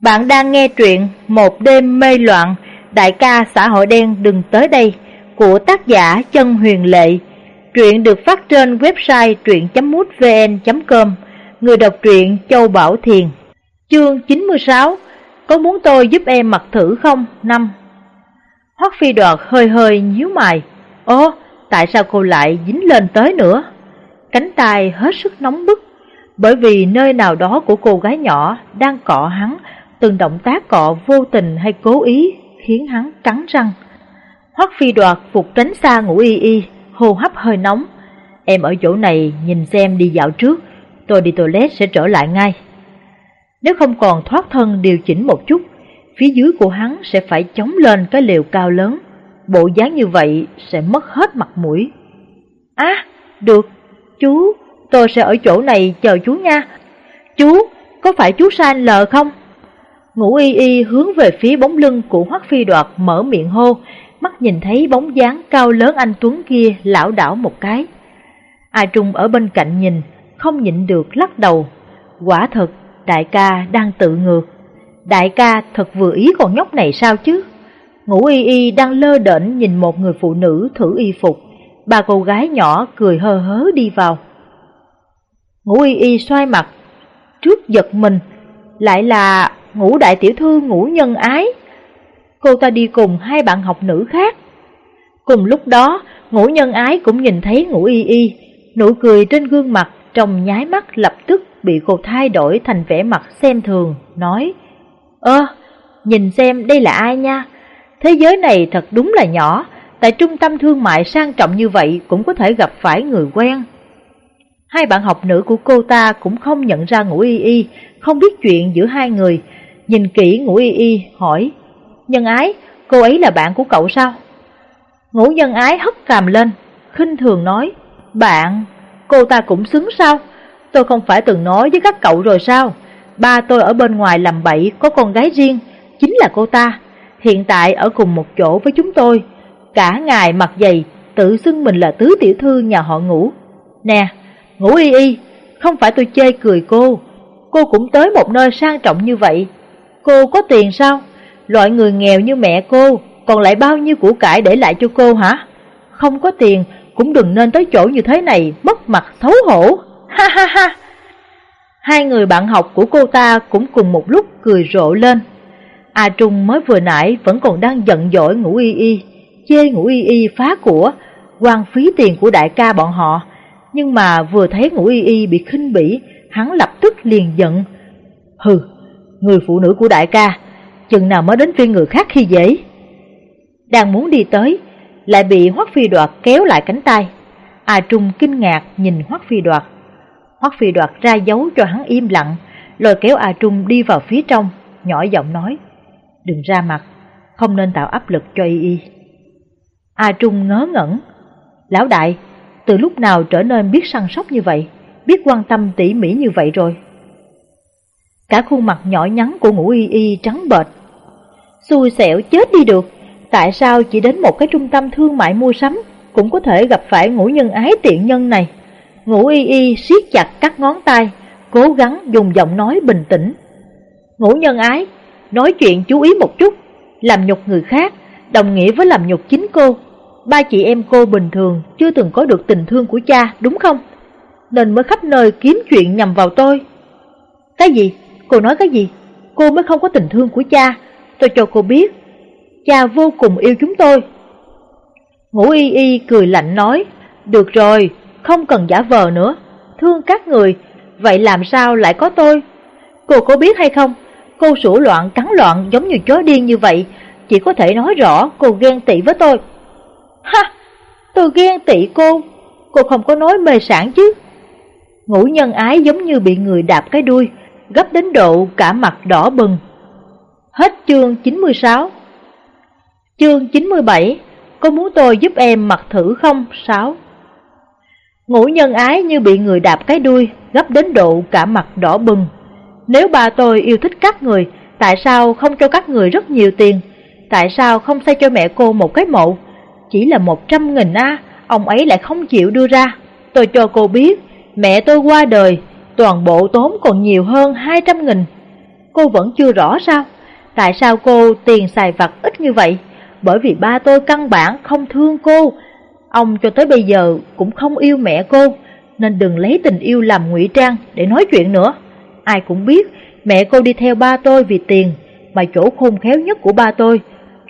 Bạn đang nghe truyện Một đêm mê loạn, đại ca xã hội đen đừng tới đây của tác giả Chân Huyền Lệ. Truyện được phát trên website truyện.mútvn.com, người đọc truyện Châu Bảo Thiền. Chương 96, có muốn tôi giúp em mặc thử không? Năm. Hoắc Phi Đoạt hơi hơi nhíu mày. Ồ, tại sao cô lại dính lên tới nữa? Cánh tay hết sức nóng bức, bởi vì nơi nào đó của cô gái nhỏ đang cọ hắn từng động tác cọ vô tình hay cố ý khiến hắn cắn răng. Hoắc phi đoạt phục tránh xa ngủ y y, hô hấp hơi nóng. Em ở chỗ này nhìn xem đi dạo trước, tôi đi toilet sẽ trở lại ngay. Nếu không còn thoát thân điều chỉnh một chút, phía dưới của hắn sẽ phải chống lên cái liều cao lớn. Bộ dáng như vậy sẽ mất hết mặt mũi. À, được, chú, tôi sẽ ở chỗ này chờ chú nha. Chú, có phải chú San lờ không? Ngũ y y hướng về phía bóng lưng của Hoắc Phi Đoạt mở miệng hô, mắt nhìn thấy bóng dáng cao lớn anh Tuấn kia lão đảo một cái. A Trung ở bên cạnh nhìn, không nhịn được lắc đầu. Quả thật, đại ca đang tự ngược. Đại ca thật vừa ý con nhóc này sao chứ? Ngũ y y đang lơ đễnh nhìn một người phụ nữ thử y phục. Ba cô gái nhỏ cười hơ hớ đi vào. Ngũ y y xoay mặt, trước giật mình, lại là ngũ đại tiểu thư ngũ nhân ái. Cô ta đi cùng hai bạn học nữ khác. Cùng lúc đó, ngũ nhân ái cũng nhìn thấy ngũ y y, nụ cười trên gương mặt trong nháy mắt lập tức bị cô thay đổi thành vẻ mặt xem thường, nói Ơ, nhìn xem đây là ai nha, thế giới này thật đúng là nhỏ, tại trung tâm thương mại sang trọng như vậy cũng có thể gặp phải người quen. Hai bạn học nữ của cô ta cũng không nhận ra ngũ y y, không biết chuyện giữa hai người, Nhìn kỹ ngũ y y hỏi Nhân ái, cô ấy là bạn của cậu sao? Ngũ nhân ái hất cằm lên, khinh thường nói Bạn, cô ta cũng xứng sao? Tôi không phải từng nói với các cậu rồi sao? Ba tôi ở bên ngoài làm bậy, có con gái riêng, chính là cô ta. Hiện tại ở cùng một chỗ với chúng tôi. Cả ngày mặt dày, tự xưng mình là tứ tiểu thư nhà họ ngũ. Nè, ngũ y y, không phải tôi chê cười cô. Cô cũng tới một nơi sang trọng như vậy, Cô có tiền sao? Loại người nghèo như mẹ cô, còn lại bao nhiêu của cải để lại cho cô hả? Không có tiền, cũng đừng nên tới chỗ như thế này, mất mặt xấu hổ. Ha ha ha! Hai người bạn học của cô ta cũng cùng một lúc cười rộ lên. A Trung mới vừa nãy vẫn còn đang giận dỗi ngủ y y, chê ngủ y y phá của, quan phí tiền của đại ca bọn họ. Nhưng mà vừa thấy ngủ y y bị khinh bỉ, hắn lập tức liền giận. Hừ, người phụ nữ của đại ca, chừng nào mới đến phiên người khác khi dễ. Đang muốn đi tới, lại bị Hoắc Phi Đoạt kéo lại cánh tay. A Trung kinh ngạc nhìn Hoắc Phi Đoạt. Hoắc Phi Đoạt ra dấu cho hắn im lặng, lôi kéo A Trung đi vào phía trong, nhỏ giọng nói, đừng ra mặt, không nên tạo áp lực cho y y. A Trung ngớ ngẩn, lão đại, từ lúc nào trở nên biết săn sóc như vậy, biết quan tâm tỉ mỉ như vậy rồi. Cả khuôn mặt nhỏ nhắn của ngũ y y trắng bệch. Xui xẻo chết đi được, tại sao chỉ đến một cái trung tâm thương mại mua sắm cũng có thể gặp phải ngũ nhân ái tiện nhân này? Ngũ y y siết chặt các ngón tay, cố gắng dùng giọng nói bình tĩnh. Ngũ nhân ái, nói chuyện chú ý một chút, làm nhục người khác, đồng nghĩa với làm nhục chính cô. Ba chị em cô bình thường chưa từng có được tình thương của cha, đúng không? Nên mới khắp nơi kiếm chuyện nhằm vào tôi. Cái gì? Cô nói cái gì? Cô mới không có tình thương của cha. Tôi cho cô biết. Cha vô cùng yêu chúng tôi. Ngũ y y cười lạnh nói. Được rồi, không cần giả vờ nữa. Thương các người, vậy làm sao lại có tôi? Cô có biết hay không? Cô sủa loạn, cắn loạn giống như chó điên như vậy. Chỉ có thể nói rõ cô ghen tị với tôi. Ha! Tôi ghen tị cô. Cô không có nói mê sản chứ. Ngũ nhân ái giống như bị người đạp cái đuôi, gấp đến độ cả mặt đỏ bừng. Hết chương 96 Chương 97 Có muốn tôi giúp em mặc thử không? 6 Ngũ nhân ái như bị người đạp cái đuôi, gấp đến độ cả mặt đỏ bừng. Nếu bà tôi yêu thích các người, tại sao không cho các người rất nhiều tiền? Tại sao không xây cho mẹ cô một cái mộ? Chỉ là một trăm nghìn a, ông ấy lại không chịu đưa ra. Tôi cho cô biết, mẹ tôi qua đời, toàn bộ tốn còn nhiều hơn 200 nghìn. Cô vẫn chưa rõ sao? Tại sao cô tiền xài vặt ít như vậy? Bởi vì ba tôi căn bản không thương cô. Ông cho tới bây giờ cũng không yêu mẹ cô, nên đừng lấy tình yêu làm ngụy trang để nói chuyện nữa. Ai cũng biết mẹ cô đi theo ba tôi vì tiền, mà chỗ khôn khéo nhất của ba tôi,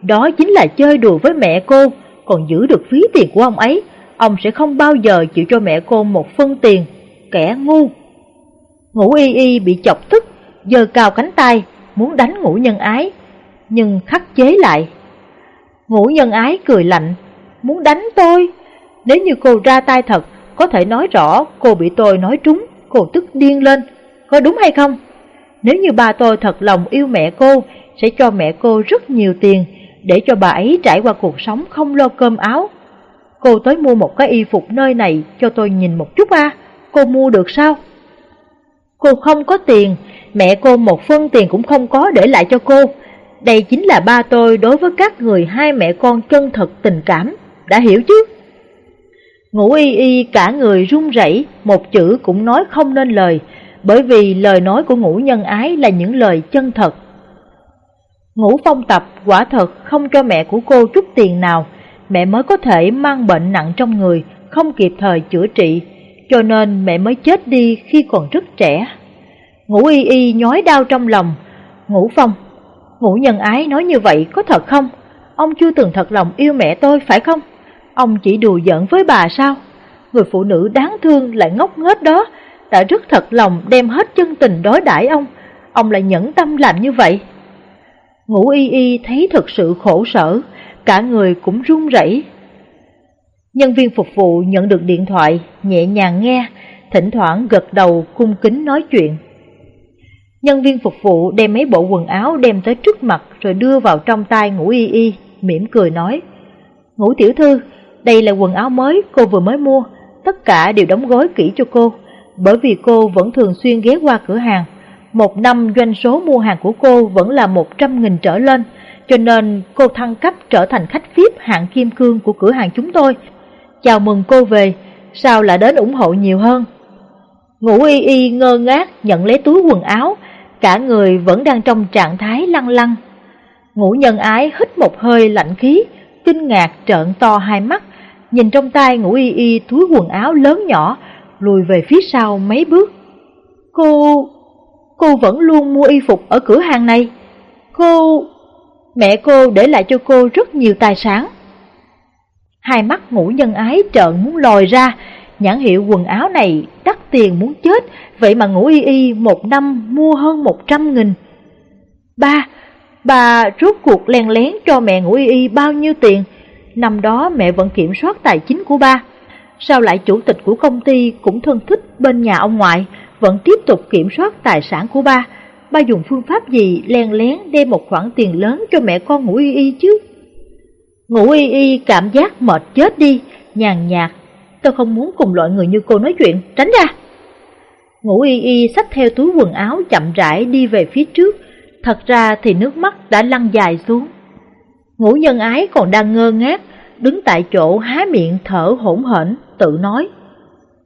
đó chính là chơi đùa với mẹ cô, còn giữ được phí tiền của ông ấy. Ông sẽ không bao giờ chịu cho mẹ cô một phân tiền, kẻ ngu. Ngũ y y bị chọc tức, giơ cao cánh tay, muốn đánh ngũ nhân ái, nhưng khắc chế lại. Ngũ nhân ái cười lạnh, muốn đánh tôi. Nếu như cô ra tay thật, có thể nói rõ cô bị tôi nói trúng, cô tức điên lên, có đúng hay không? Nếu như bà tôi thật lòng yêu mẹ cô, sẽ cho mẹ cô rất nhiều tiền, để cho bà ấy trải qua cuộc sống không lo cơm áo. Cô tới mua một cái y phục nơi này cho tôi nhìn một chút à, cô mua được sao? Cô không có tiền, mẹ cô một phân tiền cũng không có để lại cho cô. Đây chính là ba tôi đối với các người hai mẹ con chân thật tình cảm, đã hiểu chứ? Ngũ y y cả người run rẩy, một chữ cũng nói không nên lời, bởi vì lời nói của ngũ nhân ái là những lời chân thật. Ngũ phong tập quả thật không cho mẹ của cô chút tiền nào, mẹ mới có thể mang bệnh nặng trong người, không kịp thời chữa trị, cho nên mẹ mới chết đi khi còn rất trẻ. Ngũ y y nhói đau trong lòng, ngũ phong, ngũ nhân ái nói như vậy có thật không? Ông chưa từng thật lòng yêu mẹ tôi phải không? Ông chỉ đùa giỡn với bà sao? Người phụ nữ đáng thương lại ngốc nghếch đó, đã rất thật lòng đem hết chân tình đối đãi ông, ông lại nhẫn tâm làm như vậy. Ngũ y y thấy thật sự khổ sở, cả người cũng run rẩy. Nhân viên phục vụ nhận được điện thoại, nhẹ nhàng nghe, thỉnh thoảng gật đầu cung kính nói chuyện. Nhân viên phục vụ đem mấy bộ quần áo đem tới trước mặt rồi đưa vào trong tay ngũ y y, mỉm cười nói. Ngũ tiểu thư, đây là quần áo mới cô vừa mới mua, tất cả đều đóng gói kỹ cho cô, bởi vì cô vẫn thường xuyên ghé qua cửa hàng. Một năm doanh số mua hàng của cô vẫn là 100.000 trở lên, cho nên cô thăng cấp trở thành khách VIP hạng kim cương của cửa hàng chúng tôi. Chào mừng cô về, sao lại đến ủng hộ nhiều hơn? Ngũ y y ngơ ngác nhận lấy túi quần áo, cả người vẫn đang trong trạng thái lăng lăng. Ngũ nhân ái hít một hơi lạnh khí, kinh ngạc trợn to hai mắt, nhìn trong tay ngũ y y túi quần áo lớn nhỏ, lùi về phía sau mấy bước. Cô... cô vẫn luôn mua y phục ở cửa hàng này. Cô... mẹ cô để lại cho cô rất nhiều tài sản. Hai mắt ngũ nhân ái trợn muốn lòi ra, nhãn hiệu quần áo này đắt tiền muốn chết, vậy mà ngũ y y một năm mua hơn một trăm nghìn. Ba, bà rốt cuộc len lén cho mẹ ngũ y y bao nhiêu tiền? Năm đó mẹ vẫn kiểm soát tài chính của ba. Sao lại chủ tịch của công ty cũng thân thích bên nhà ông ngoại, vẫn tiếp tục kiểm soát tài sản của ba? Ba dùng phương pháp gì len lén đem một khoản tiền lớn cho mẹ con ngũ y y chứ? Ngũ y y cảm giác mệt chết đi, nhàn nhạt. Tôi không muốn cùng loại người như cô nói chuyện, tránh ra. Ngũ y y xách theo túi quần áo chậm rãi đi về phía trước, thật ra thì nước mắt đã lăn dài xuống. Ngũ nhân ái còn đang ngơ ngác, đứng tại chỗ há miệng thở hỗn hển, tự nói.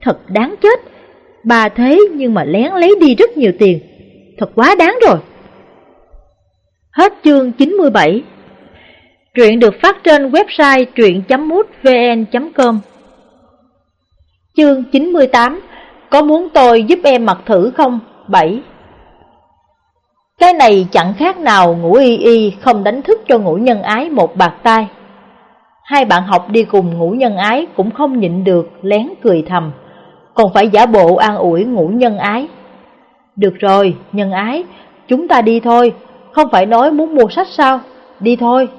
Thật đáng chết, bà thế nhưng mà lén lấy đi rất nhiều tiền, thật quá đáng rồi. Hết chương 97 Truyện được phát trên website truyện.mútvn.com Chương 98 Có muốn tôi giúp em mặc thử không? 7 Cái này chẳng khác nào ngủ y y không đánh thức cho ngủ nhân ái một bạc tai. Hai bạn học đi cùng ngủ nhân ái cũng không nhịn được lén cười thầm. Còn phải giả bộ an ủi ngủ nhân ái. Được rồi, nhân ái, chúng ta đi thôi. Không phải nói muốn mua sách sao? Đi thôi.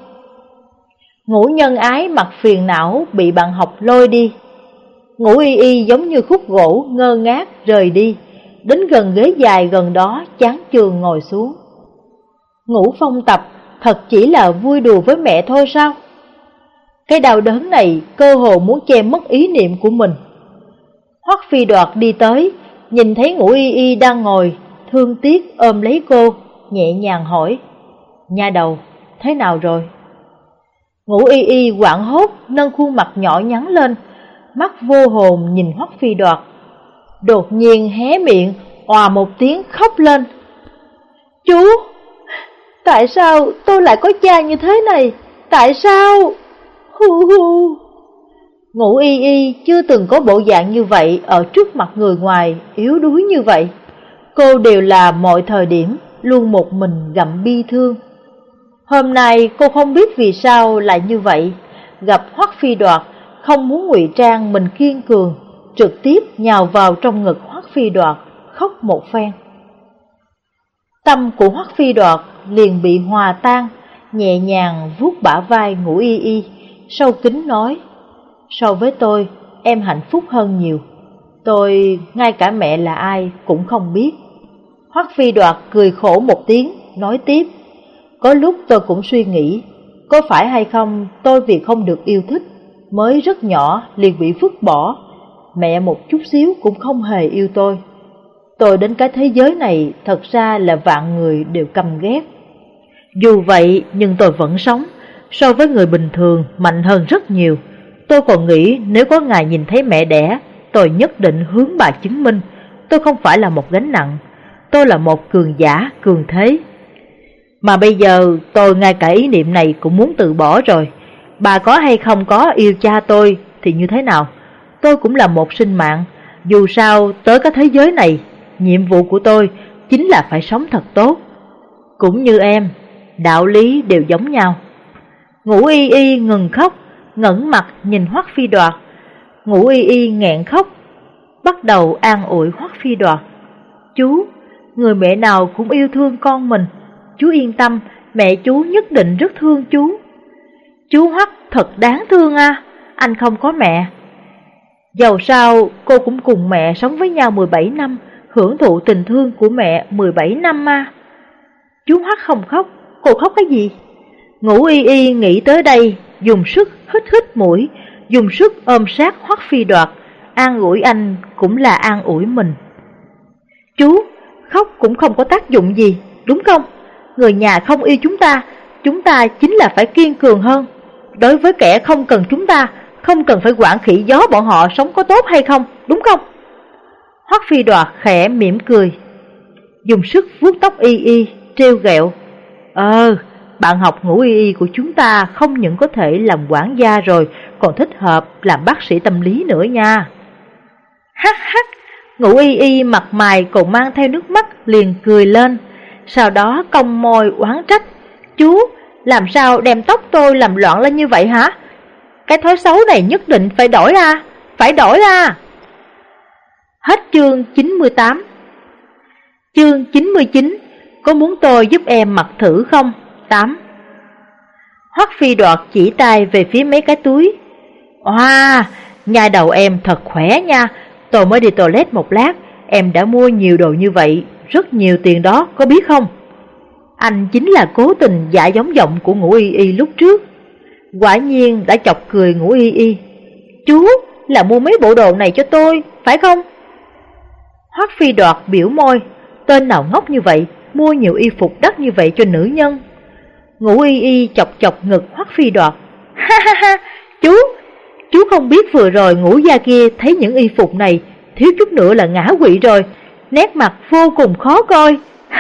Ngũ nhân ái mặt phiền não bị bạn học lôi đi. Ngũ y y giống như khúc gỗ ngơ ngác rời đi, đến gần ghế dài gần đó chán trường ngồi xuống. Ngũ phong tập thật chỉ là vui đùa với mẹ thôi sao? Cái đau đớn này cơ hồ muốn che mất ý niệm của mình. Hoắc phi đoạt đi tới, nhìn thấy ngũ y y đang ngồi, thương tiếc ôm lấy cô, nhẹ nhàng hỏi. Nha đầu, thế nào rồi? Ngũ y y quảng hốt nâng khuôn mặt nhỏ nhắn lên, mắt vô hồn nhìn Hoắc Phi Đoạt. Đột nhiên hé miệng, òa một tiếng khóc lên. Chú, tại sao tôi lại có cha như thế này? Tại sao? Hu hu. Ngũ y y chưa từng có bộ dạng như vậy ở trước mặt người ngoài, yếu đuối như vậy. Cô đều là mọi thời điểm, luôn một mình gặm bi thương. Hôm nay cô không biết vì sao lại như vậy, gặp Hoắc Phi Đoạt, không muốn ngụy trang mình kiên cường, trực tiếp nhào vào trong ngực Hoắc Phi Đoạt, khóc một phen. Tâm của Hoắc Phi Đoạt liền bị hòa tan, nhẹ nhàng vuốt bả vai ngủ y y, sâu kính nói, so với tôi, em hạnh phúc hơn nhiều. Tôi, ngay cả mẹ là ai cũng không biết. Hoắc Phi Đoạt cười khổ một tiếng, nói tiếp, có lúc tôi cũng suy nghĩ, có phải hay không tôi vì không được yêu thích, mới rất nhỏ liền bị vứt bỏ, mẹ một chút xíu cũng không hề yêu tôi. Tôi đến cái thế giới này thật ra là vạn người đều căm ghét. Dù vậy nhưng tôi vẫn sống, so với người bình thường mạnh hơn rất nhiều. Tôi còn nghĩ nếu có ngày nhìn thấy mẹ đẻ, tôi nhất định hướng bà chứng minh tôi không phải là một gánh nặng, tôi là một cường giả, cường thế. Mà bây giờ tôi ngay cả ý niệm này cũng muốn từ bỏ rồi. Bà có hay không có yêu cha tôi thì như thế nào? Tôi cũng là một sinh mạng. Dù sao tới cái thế giới này, nhiệm vụ của tôi chính là phải sống thật tốt. Cũng như em, đạo lý đều giống nhau. Ngũ y y ngừng khóc, ngẩng mặt nhìn Hoắc Phi Đoạt. Ngũ y y nghẹn khóc, bắt đầu an ủi Hoắc Phi Đoạt. Chú, người mẹ nào cũng yêu thương con mình, chú yên tâm, mẹ chú nhất định rất thương chú. Chú Hoắc thật đáng thương à, anh không có mẹ. Dầu sao cô cũng cùng mẹ sống với nhau 17 năm, hưởng thụ tình thương của mẹ 17 năm mà. Chú Hoắc không khóc, cô khóc cái gì? Ngủ y y nghĩ tới đây, dùng sức hít hít mũi, dùng sức ôm sát Hoắc Phi Đoạt, an ủi anh cũng là an ủi mình. Chú, khóc cũng không có tác dụng gì, đúng không? Người nhà không yêu chúng ta, chúng ta chính là phải kiên cường hơn. Đối với kẻ không cần chúng ta, không cần phải quản khỉ gió bọn họ sống có tốt hay không, đúng không? Hoắc Phi Đoạt khẽ mỉm cười, dùng sức vuốt tóc y y, treo gẹo. Ờ, bạn học ngủ y y của chúng ta không những có thể làm quản gia rồi, còn thích hợp làm bác sĩ tâm lý nữa nha. Hắc hắc, ngủ y y mặt mày còn mang theo nước mắt liền cười lên, sau đó cong môi oán trách. Chú, làm sao đem tóc tôi làm loạn lên như vậy hả? Cái thói xấu này nhất định phải đổi ra, phải đổi ra. Hết chương 98 Chương 99 Có muốn tôi giúp em mặc thử không? 8 Hoắc phi đoạt chỉ tay về phía mấy cái túi Wow, nhà đầu em thật khỏe nha Tôi mới đi toilet một lát Em đã mua nhiều đồ như vậy rất nhiều tiền đó, có biết không? Anh chính là cố tình giả giống giọng của ngũ y y lúc trước. Quả nhiên đã chọc cười ngũ y y. Chú là mua mấy bộ đồ này cho tôi, phải không? Hoắc phi đoạt biểu môi. Tên nào ngốc như vậy Mua nhiều y phục đắt như vậy cho nữ nhân? Ngũ y y chọc chọc ngực Hoắc phi đoạt. Ha ha ha Chú Chú không biết vừa rồi ngũ gia kia thấy những y phục này Thiếu chút nữa là ngã quỵ rồi. Nét mặt vô cùng khó coi.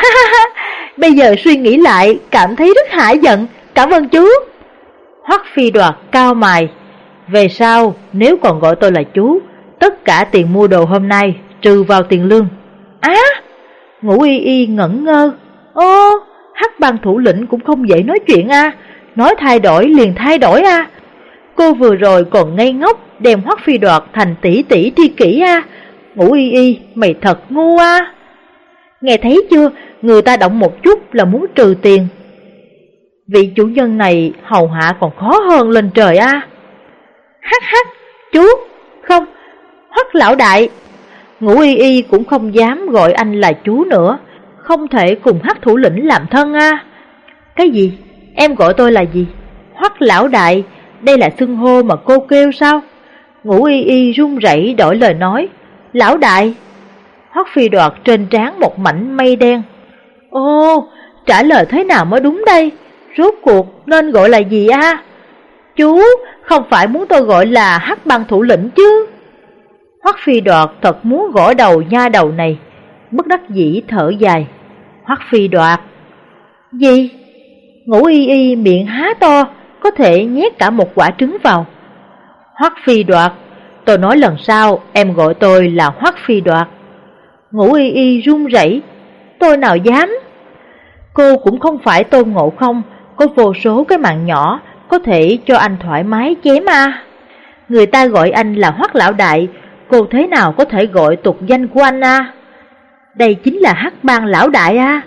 Bây giờ suy nghĩ lại, Cảm thấy rất hả giận. Cảm ơn chú. Hoắc phi đoạt cao mài Về sau, nếu còn gọi tôi là chú, Tất cả tiền mua đồ hôm nay Trừ vào tiền lương. Á! Ngũ y y ngẩn ngơ. Ô, hắc bang thủ lĩnh cũng không dễ nói chuyện a Nói thay đổi, liền thay đổi a Cô vừa rồi còn ngây ngốc, Đem hoắc phi đoạt thành tỷ tỷ tri kỷ a Ngũ y y mày thật ngu á, Nghe thấy chưa? Người ta động một chút là muốn trừ tiền. Vị chủ nhân này hầu hạ còn khó hơn lên trời a Hắc hắc Chú Không Hoắc lão đại. Ngũ y y cũng không dám gọi anh là chú nữa. Không thể cùng hắc thủ lĩnh làm thân a Cái gì? Em gọi tôi là gì? Hoắc lão đại Đây là xưng hô mà cô kêu sao? Ngũ y y run rẩy đổi lời nói. Lão đại Hoắc phi đoạt trên trán một mảnh mây đen Ô, trả lời thế nào mới đúng đây? Rốt cuộc nên gọi là gì a? Chú, không phải muốn tôi gọi là hắc băng thủ lĩnh chứ? Hoắc phi đoạt thật muốn gõ đầu nha đầu này, bất đắc dĩ thở dài. Hoắc phi đoạt, Gì? Ngủ y y miệng há to, có thể nhét cả một quả trứng vào. Hoắc phi đoạt, tôi nói lần sau em gọi tôi là Hoắc phi đoạt. ngũ y y run rẩy, tôi nào dám. Cô cũng không phải tôn ngộ không, có vô số cái mạng nhỏ, có thể cho anh thoải mái chém à. Người ta gọi anh là Hoắc lão đại, cô thế nào có thể gọi tục danh của anh à? Đây chính là hắc bang lão đại à.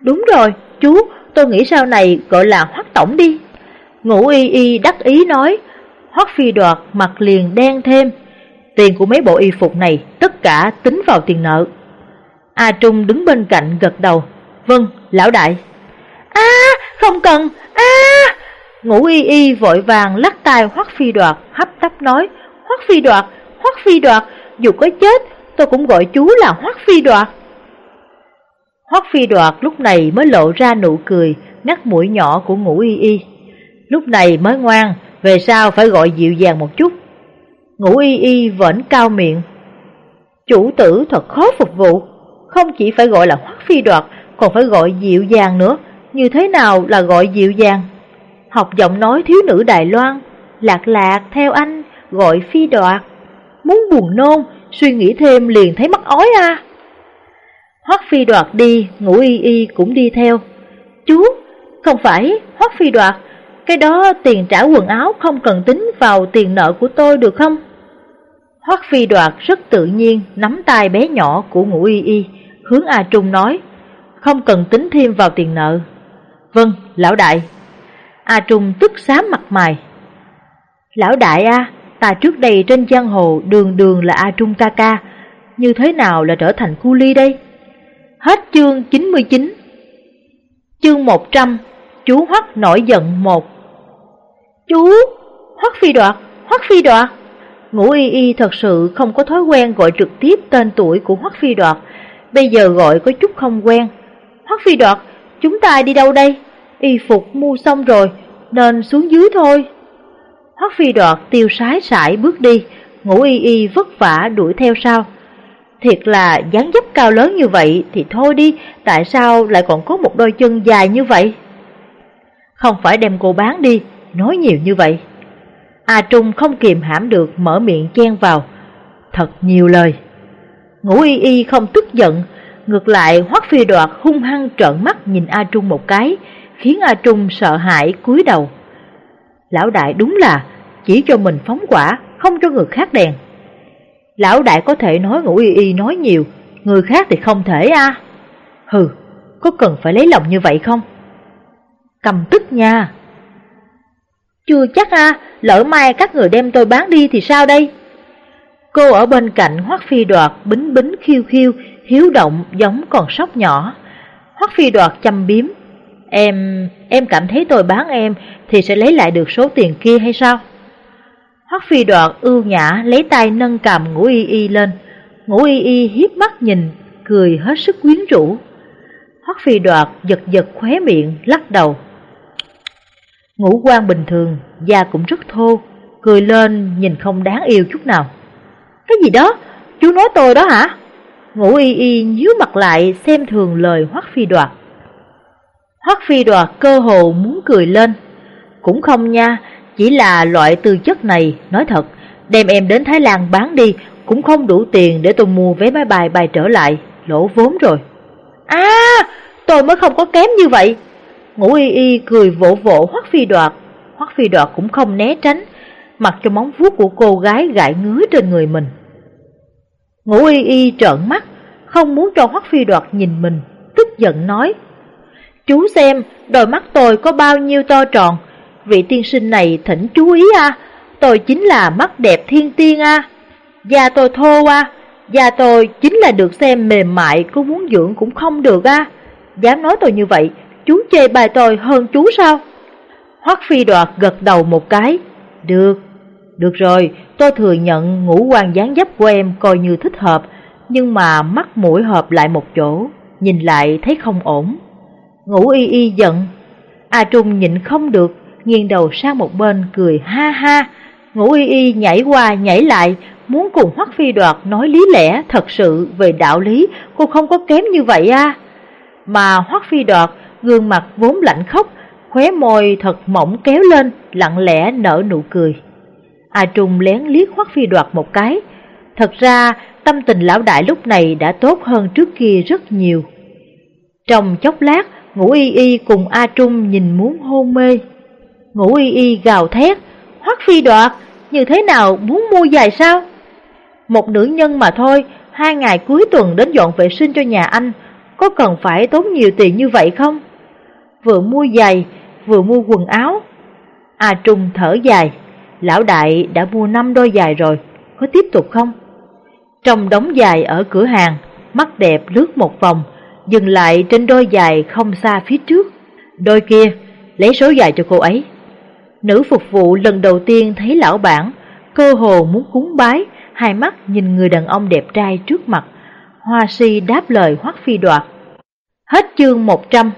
Đúng rồi, chú, tôi nghĩ sau này gọi là Hoắc tổng đi. Ngũ y y đắc ý nói, Hoắc phi đoạt mặt liền đen thêm. Tiền của mấy bộ y phục này tất cả tính vào tiền nợ. A Trung đứng bên cạnh gật đầu. Vâng, lão đại. a không cần, a Ngũ y y vội vàng lắc tay Hoắc phi đoạt, hấp tấp nói. Hoắc phi đoạt, Hoắc phi đoạt, dù có chết, tôi cũng gọi chú là Hoắc phi đoạt. Hoắc phi đoạt lúc này mới lộ ra nụ cười, ngắt mũi nhỏ của ngũ y y. Lúc này mới ngoan, về sau phải gọi dịu dàng một chút. Ngũ y y vẫn cao miệng. Chủ tử thật khó phục vụ, không chỉ phải gọi là hoắc phi đoạt, còn phải gọi dịu dàng nữa. Như thế nào là gọi dịu dàng? Học giọng nói thiếu nữ Đài Loan, lạc lạc theo anh, gọi phi đoạt. Muốn buồn nôn, suy nghĩ thêm liền thấy mắc ói à. Hoắc phi đoạt đi, ngũ y y cũng đi theo. Chú, không phải Hoắc phi đoạt, cái đó tiền trả quần áo không cần tính vào tiền nợ của tôi được không? Hoắc phi đoạt rất tự nhiên nắm tay bé nhỏ của ngũ y y, hướng A Trung nói, không cần tính thêm vào tiền nợ. Vâng, lão đại. A Trung tức xám mặt mày. Lão đại a, ta trước đây trên giang hồ đường đường là A Trung ca ca, như thế nào là trở thành cu ly đây? Hết chương 99 Chương 100 Chú Hoắc nổi giận một Chú Hoắc phi đoạt Hoắc phi đoạt. Ngũ y y thật sự không có thói quen gọi trực tiếp tên tuổi của Hoắc phi đoạt. Bây giờ gọi có chút không quen. Hoắc phi đoạt Chúng ta đi đâu đây? Y phục mua xong rồi Nên xuống dưới thôi. Hoắc phi đoạt tiêu sái sải bước đi. Ngũ y y vất vả đuổi theo sau. Thiệt là dáng dấp cao lớn như vậy thì thôi đi, tại sao lại còn có một đôi chân dài như vậy? Không phải đem cô bán đi, nói nhiều như vậy. A Trung không kiềm hãm được mở miệng chen vào. Thật nhiều lời. Ngũ y y không tức giận, ngược lại hoắc phi đoạt hung hăng trợn mắt nhìn A Trung một cái, khiến A Trung sợ hãi cúi đầu. Lão đại đúng là chỉ cho mình phóng quả, không cho người khác đèn. Lão đại có thể nói Ngũ y y nói nhiều, người khác thì không thể a. À? Hừ, có cần phải lấy lòng như vậy không? Cầm tức nha. Chưa chắc à, lỡ mai các người đem tôi bán đi thì sao đây? Cô ở bên cạnh Hoắc Phi Đoạt bính bính khiêu khiêu, hiếu động giống con sóc nhỏ. Hoắc Phi Đoạt chăm biếm. Em, em cảm thấy tôi bán em thì sẽ lấy lại được số tiền kia hay sao? Hoắc phi đoạt ưu nhã lấy tay nâng cằm ngũ y y lên. Ngũ y y hiếp mắt nhìn, cười hết sức quyến rũ. Hoắc phi đoạt giật giật khóe miệng, lắc đầu. Ngũ quan bình thường, da cũng rất thô, cười lên nhìn không đáng yêu chút nào. Cái gì đó? Chú nói tôi đó hả? Ngũ y y nhíu mặt lại xem thường lời Hoắc phi đoạt. Hoắc phi đoạt cơ hồ muốn cười lên. Cũng không nha, chỉ là loại tư chất này, nói thật, đem em đến Thái Lan bán đi cũng không đủ tiền để tôi mua vé máy bay bay trở lại, lỗ vốn rồi. À, tôi mới không có kém như vậy. Ngũ y y cười vỗ vỗ Hoắc Phi Đoạt, Hoắc Phi Đoạt cũng không né tránh, mặc cho móng vuốt của cô gái gãi ngứa trên người mình. Ngũ y y trợn mắt, không muốn cho Hoắc Phi Đoạt nhìn mình, tức giận nói. Chú xem, đôi mắt tôi có bao nhiêu to tròn, vị tiên sinh này thỉnh chú ý a, tôi chính là mắt đẹp thiên tiên a. Da tôi thô a, da tôi chính là được xem mềm mại, có muốn dưỡng cũng không được a. Dám nói tôi như vậy, chú chê bài tồi hơn chú sao? Hoắc Phi Đoạt gật đầu một cái. Được, được rồi, tôi thừa nhận ngũ quan dáng dấp của em coi như thích hợp, nhưng mà mắt mũi hợp lại một chỗ, nhìn lại thấy không ổn. Ngũ y y giận, A Trung nhịn không được, nghiêng đầu sang một bên cười ha ha. Ngũ y y nhảy qua nhảy lại, muốn cùng Hoắc Phi Đoạt nói lý lẽ thật sự về đạo lý, cô không có kém như vậy à. Mà Hoắc Phi Đoạt gương mặt vốn lạnh khóc, khóe môi thật mỏng kéo lên, lặng lẽ nở nụ cười. A Trung lén liếc Hoắc Phi Đoạt một cái. Thật ra, tâm tình lão đại lúc này đã tốt hơn trước kia rất nhiều. Trong chốc lát, Ngũ Y Y cùng A Trung nhìn muốn hôn mê. Ngũ Y Y gào thét, Hoắc Phi Đoạt, như thế nào muốn mua dài sao? Một nữ nhân mà thôi, hai ngày cuối tuần đến dọn vệ sinh cho nhà anh, có cần phải tốn nhiều tiền như vậy không? Vừa mua giày, vừa mua quần áo. A Trung thở dài, lão đại đã mua 5 đôi giày rồi, có tiếp tục không? Trong đống giày ở cửa hàng, mắt đẹp lướt một vòng, dừng lại trên đôi giày không xa phía trước. Đôi kia, lấy số giày cho cô ấy. Nữ phục vụ lần đầu tiên thấy lão bản, cơ hồ muốn cúng bái, hai mắt nhìn người đàn ông đẹp trai trước mặt. Hoa si đáp lời hoắc phi đoạt. Hết chương 100